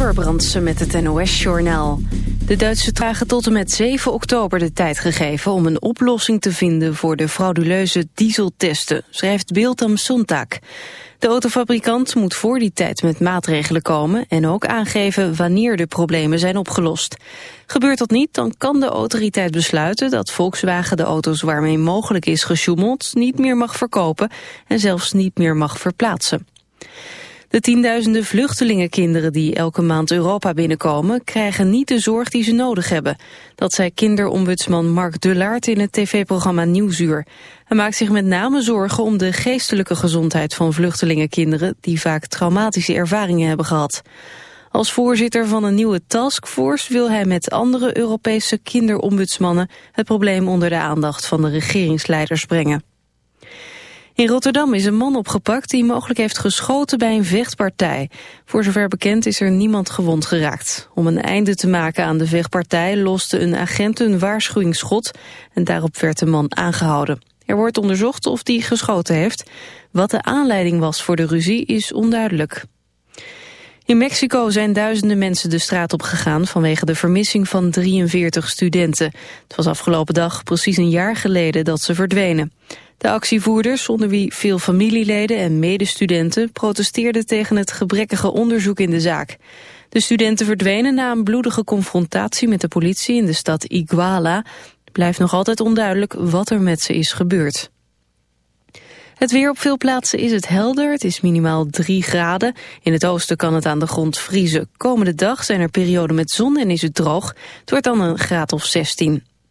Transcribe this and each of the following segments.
Amber Brandsen met het NOS-journaal. De Duitse tragen tot en met 7 oktober de tijd gegeven... om een oplossing te vinden voor de frauduleuze dieseltesten... schrijft Beeld am Sonntag. De autofabrikant moet voor die tijd met maatregelen komen... en ook aangeven wanneer de problemen zijn opgelost. Gebeurt dat niet, dan kan de autoriteit besluiten... dat Volkswagen de auto's waarmee mogelijk is gesjoemeld... niet meer mag verkopen en zelfs niet meer mag verplaatsen. De tienduizenden vluchtelingenkinderen die elke maand Europa binnenkomen... krijgen niet de zorg die ze nodig hebben. Dat zei kinderombudsman Mark Dullaert in het tv-programma Nieuwsuur. Hij maakt zich met name zorgen om de geestelijke gezondheid van vluchtelingenkinderen... die vaak traumatische ervaringen hebben gehad. Als voorzitter van een nieuwe taskforce wil hij met andere Europese kinderombudsmannen... het probleem onder de aandacht van de regeringsleiders brengen. In Rotterdam is een man opgepakt die mogelijk heeft geschoten bij een vechtpartij. Voor zover bekend is er niemand gewond geraakt. Om een einde te maken aan de vechtpartij loste een agent een waarschuwingsschot... en daarop werd de man aangehouden. Er wordt onderzocht of die geschoten heeft. Wat de aanleiding was voor de ruzie is onduidelijk. In Mexico zijn duizenden mensen de straat op gegaan vanwege de vermissing van 43 studenten. Het was afgelopen dag precies een jaar geleden dat ze verdwenen. De actievoerders, onder wie veel familieleden en medestudenten... protesteerden tegen het gebrekkige onderzoek in de zaak. De studenten verdwenen na een bloedige confrontatie met de politie in de stad Iguala. Het blijft nog altijd onduidelijk wat er met ze is gebeurd. Het weer op veel plaatsen is het helder. Het is minimaal 3 graden. In het oosten kan het aan de grond vriezen. Komende dag zijn er perioden met zon en is het droog. Het wordt dan een graad of 16.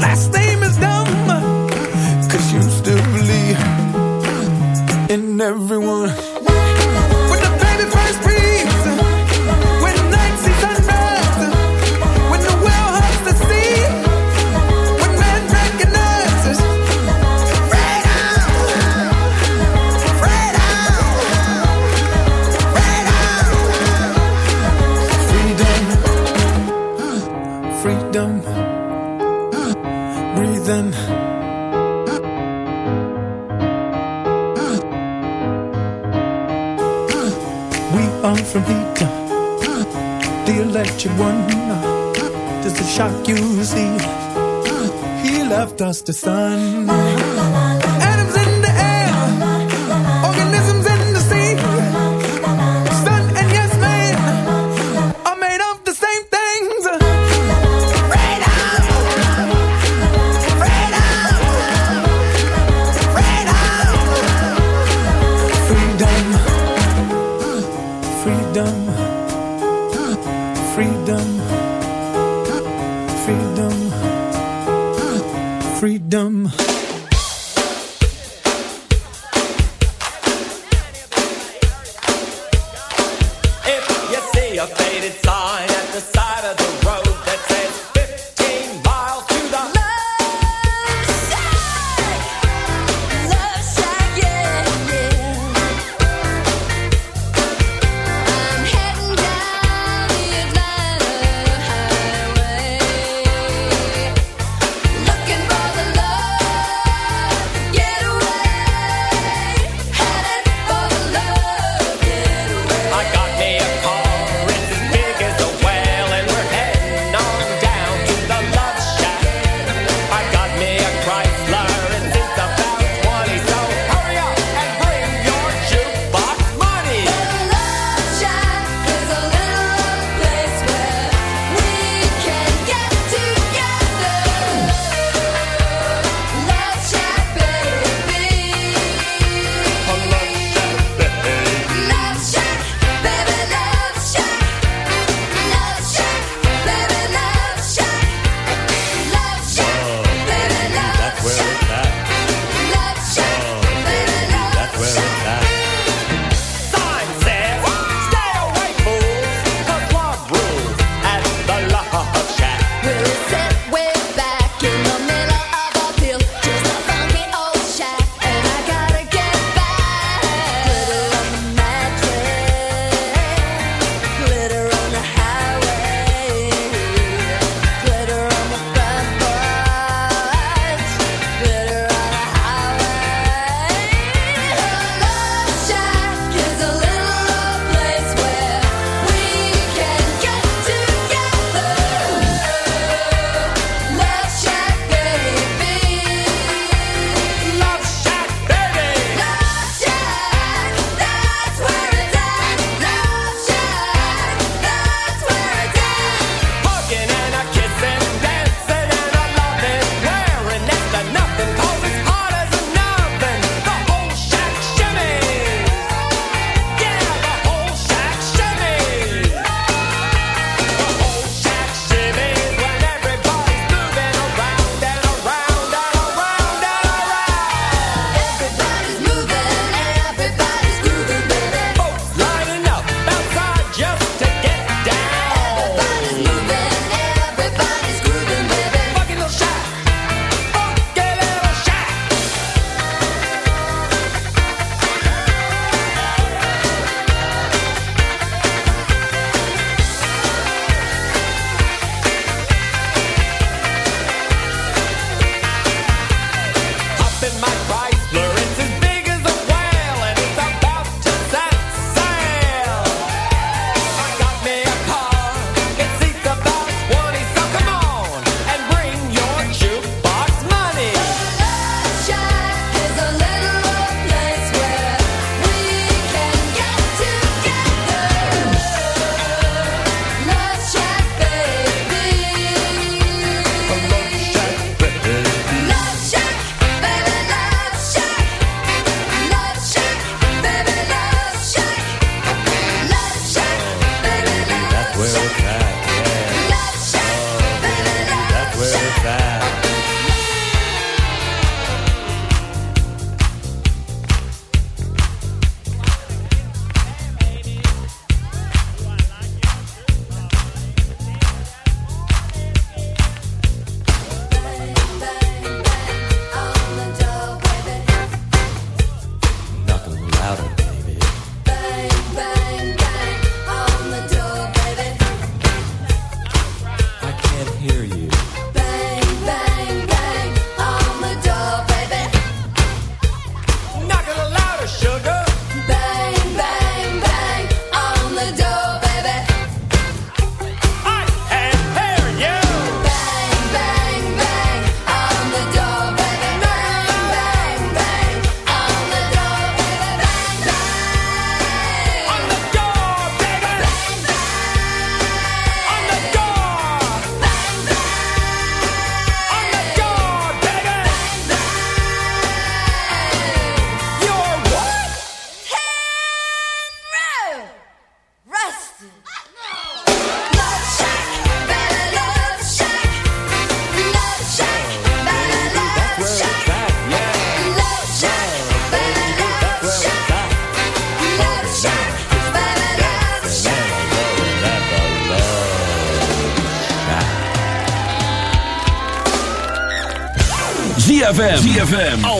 last thing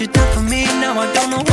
you done for me, now I don't know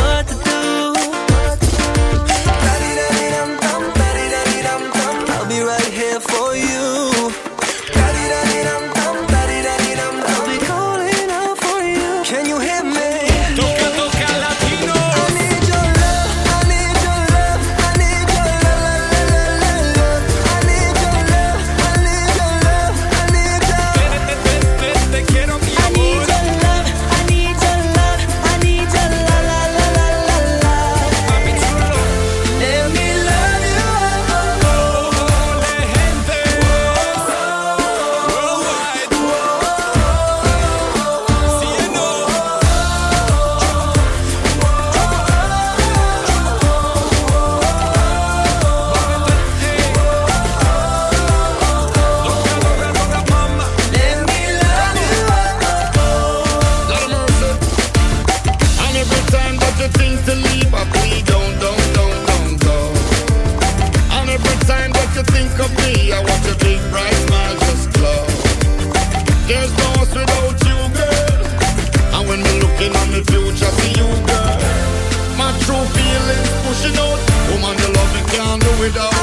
don't.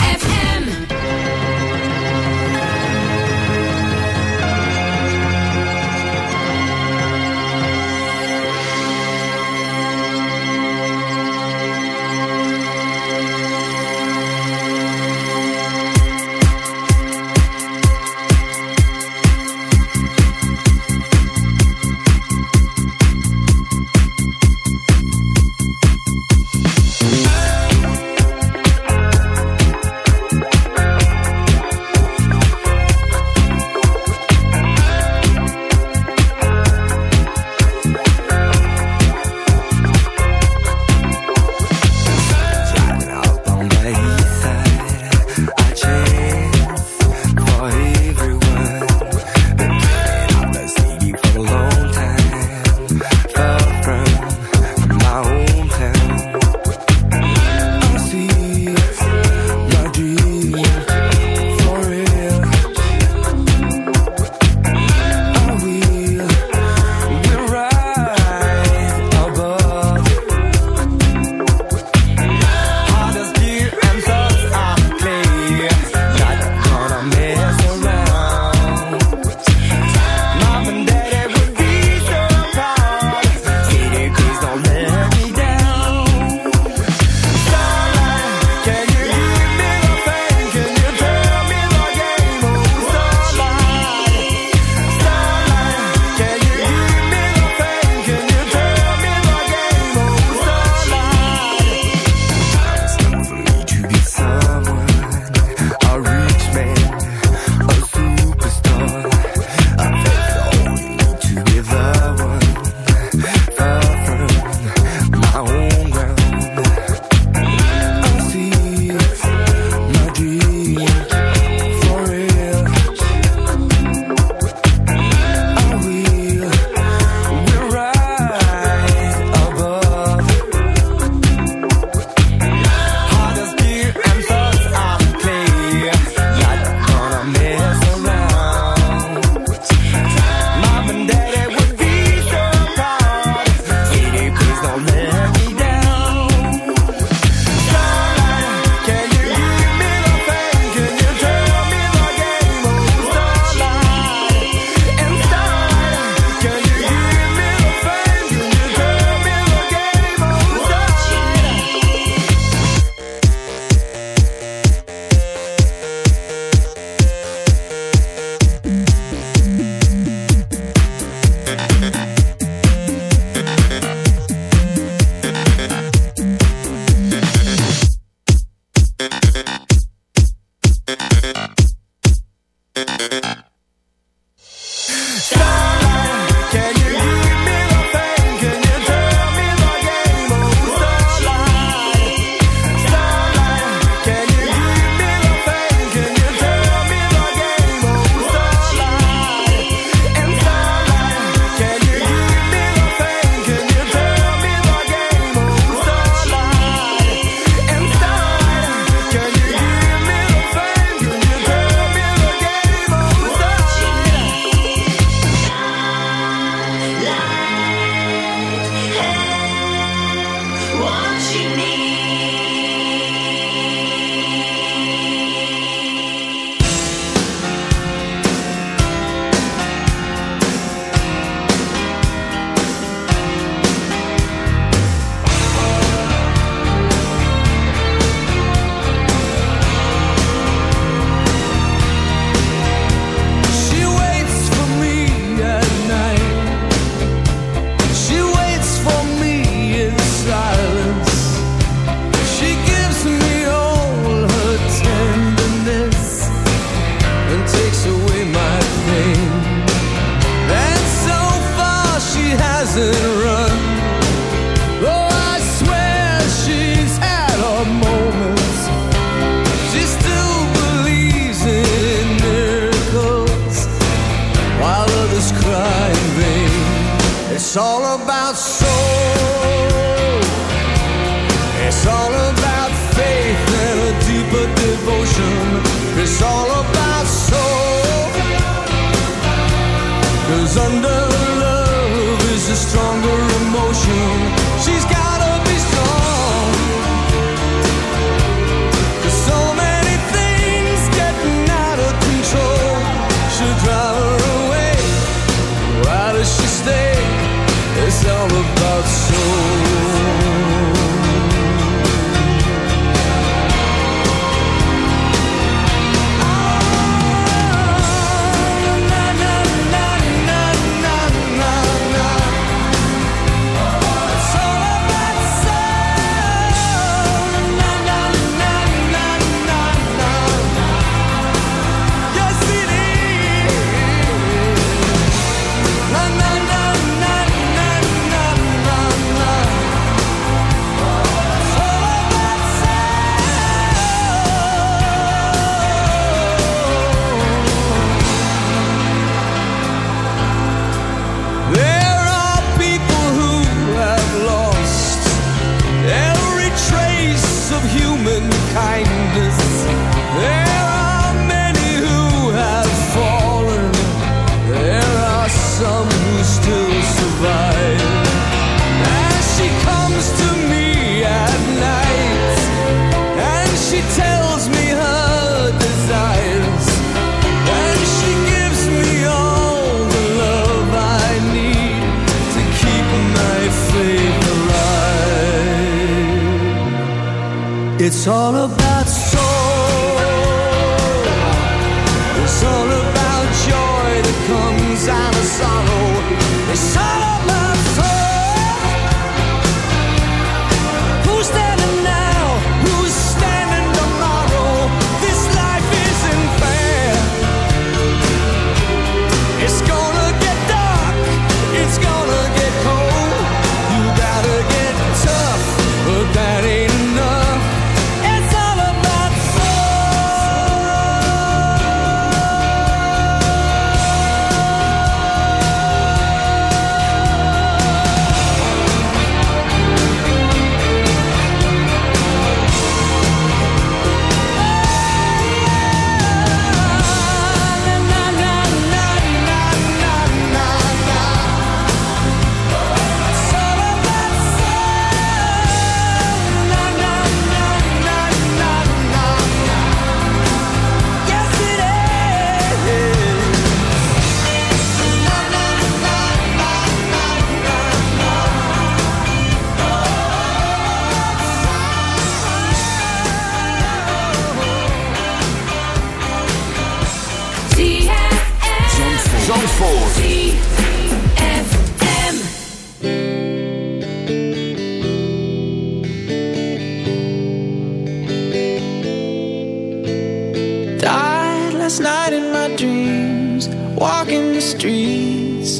It's all about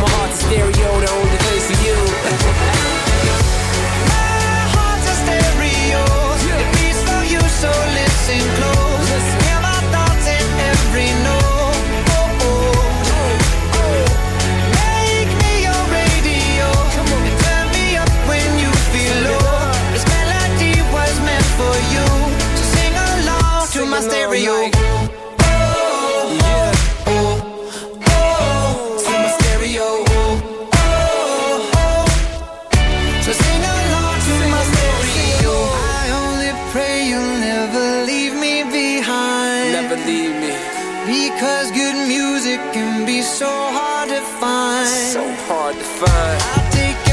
my heart's a stereo, it beats for you, so listen close. can be so hard to find. So hard to find.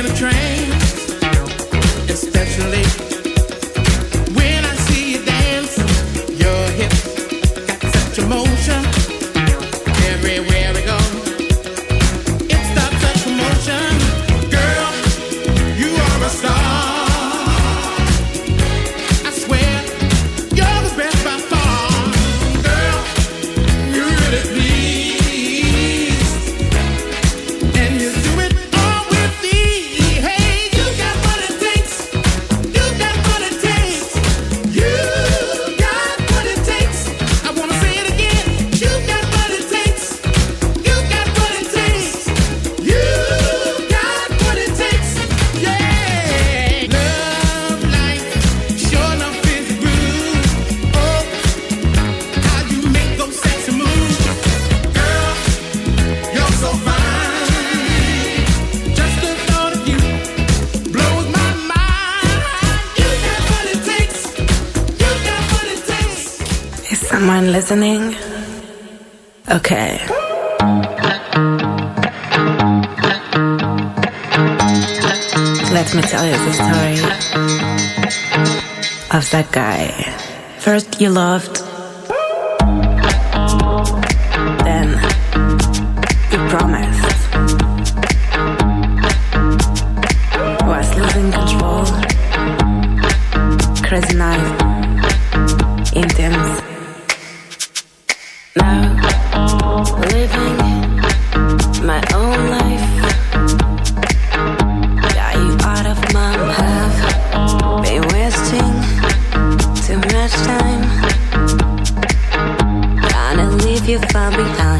in a train. you loved. if I'm behind.